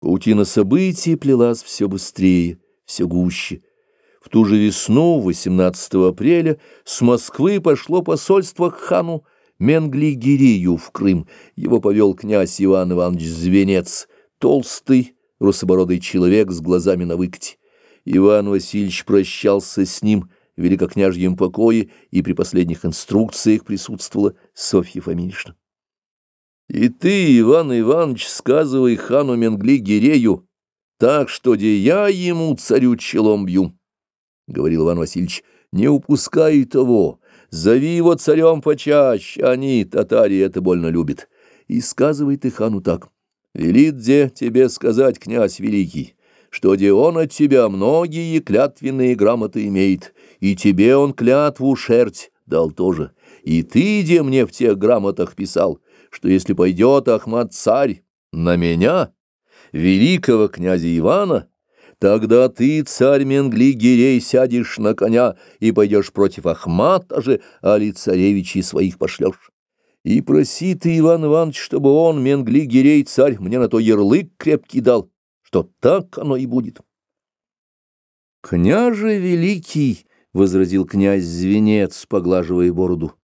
Паутина событий плелась все быстрее, все гуще. В ту же весну, 18 апреля, с Москвы пошло посольство к хану Менгли-Гирею в Крым. Его повел князь Иван Иванович Звенец, толстый, русобородый человек с глазами на выкате. Иван Васильевич прощался с ним в великокняжьем покое, и при последних инструкциях присутствовала Софья Фоминишна. И ты, Иван Иванович, сказывай хану Менгли-Гирею, так что де я ему царю челом бью, — говорил Иван Васильевич, — не упускай того, зови его царем почаще, они, татари, это больно любят. И сказывай ты хану так, велит де тебе сказать князь великий, что де он от тебя многие клятвенные грамоты имеет, и тебе он клятву шерть дал тоже, и ты, де мне в тех грамотах писал, — что если пойдет Ахмад-царь на меня, великого князя Ивана, тогда ты, царь Менгли-Гирей, сядешь на коня и пойдешь против Ахмата же, али царевичей своих пошлешь. И проси ты, Иван Иванович, чтобы он, Менгли-Гирей, царь, мне на то ярлык крепкий дал, что так оно и будет. «Княже великий!» — возразил князь Звенец, поглаживая бороду.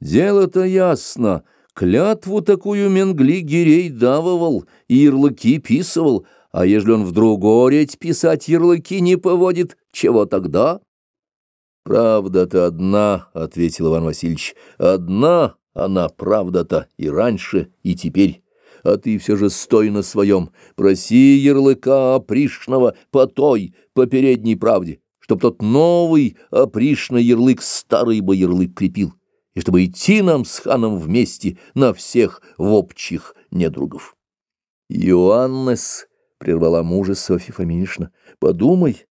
«Дело-то ясно!» Клятву такую Менгли Гирей давывал ярлыки писывал, а ежели он в другой писать ярлыки не поводит, чего тогда? «Правда-то одна», — ответил Иван Васильевич, — «одна она, правда-то, и раньше, и теперь. А ты все же стой на своем, проси ярлыка опришного по той, по передней правде, чтоб тот новый опришный ярлык старый бы ярлык крепил» и чтобы идти нам с ханом вместе на всех вопчих недругов. Иоаннес, — прервала мужа Софья Фоминишна, — подумай,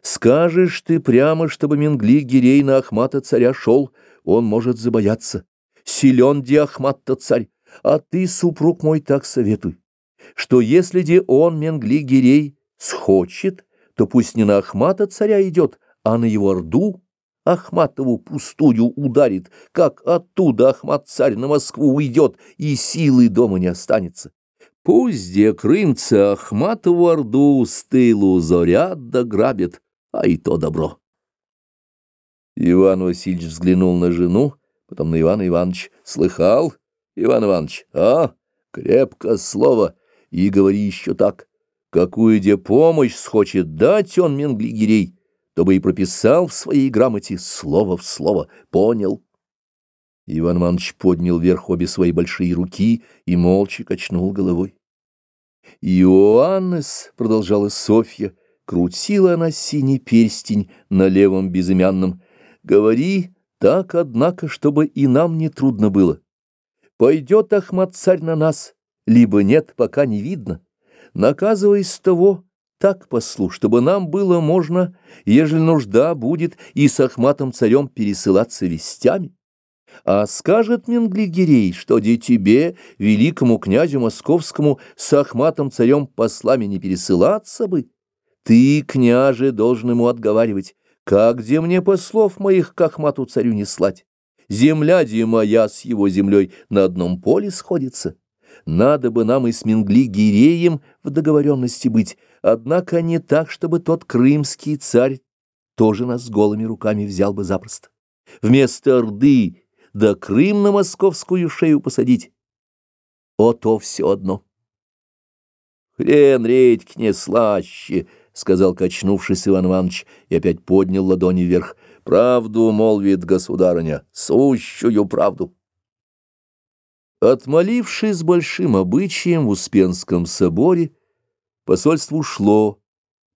скажешь ты прямо, чтобы Менгли Гирей на Ахмата царя шел, он может забояться. Силен де Ахмат-то царь, а ты, супруг мой, так советуй, что если де он, Менгли Гирей, схочет, то пусть не на Ахмата царя идет, а на его орду, Ахматову пустую ударит, как оттуда Ахмат-царь на Москву уйдет, и силы дома не останется. Пусть где крымцы Ахматову орду с тылу зорят да грабят, а и то добро. Иван Васильевич взглянул на жену, потом на Ивана Иванович. Слыхал, Иван Иванович, а? Крепко слово. И говори еще так. Какую где помощь схочет дать он Менглигерей? То бы и прописал в своей грамоте слово в слово. Понял. Иван Иванович поднял вверх обе свои большие руки и молча качнул головой. «Иоаннес», — продолжала Софья, — крутила она синий перстень на левом безымянном. «Говори так, однако, чтобы и нам не трудно было. Пойдет Ахмат-царь на нас, либо нет, пока не видно. Наказывай с того, так послу, чтобы нам было можно, ежели нужда будет, и с Ахматом царем пересылаться вестями. А скажет Менглигерей, что де тебе, великому князю московскому, с Ахматом царем послами не пересылаться бы, ты, княже, должен ему отговаривать, как где мне послов моих к Ахмату царю не слать? Земля де моя с его землей на одном поле сходится. Надо бы нам и с Менгли-Гиреем в договоренности быть, однако не так, чтобы тот крымский царь тоже нас голыми руками взял бы запросто. Вместо Орды да Крым на московскую шею посадить. О, то все одно. Хрен редьк не слаще, — сказал, качнувшись Иван Иванович, и опять поднял ладони вверх. Правду молвит государыня, сущую правду. Отмолившись большим обычаем в Успенском соборе, посольство ушло,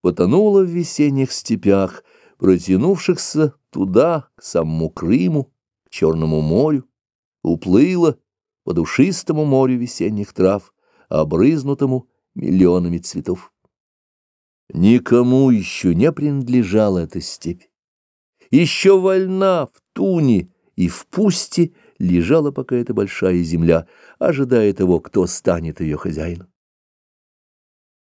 потонуло в весенних степях, протянувшихся туда, к самому Крыму, к Черному морю, уплыло по душистому морю весенних трав, обрызнутому миллионами цветов. Никому еще не принадлежала эта степь. Еще вольна в туне и в пусте, лежала пока эта большая земля, ожидая того, кто станет ее хозяином.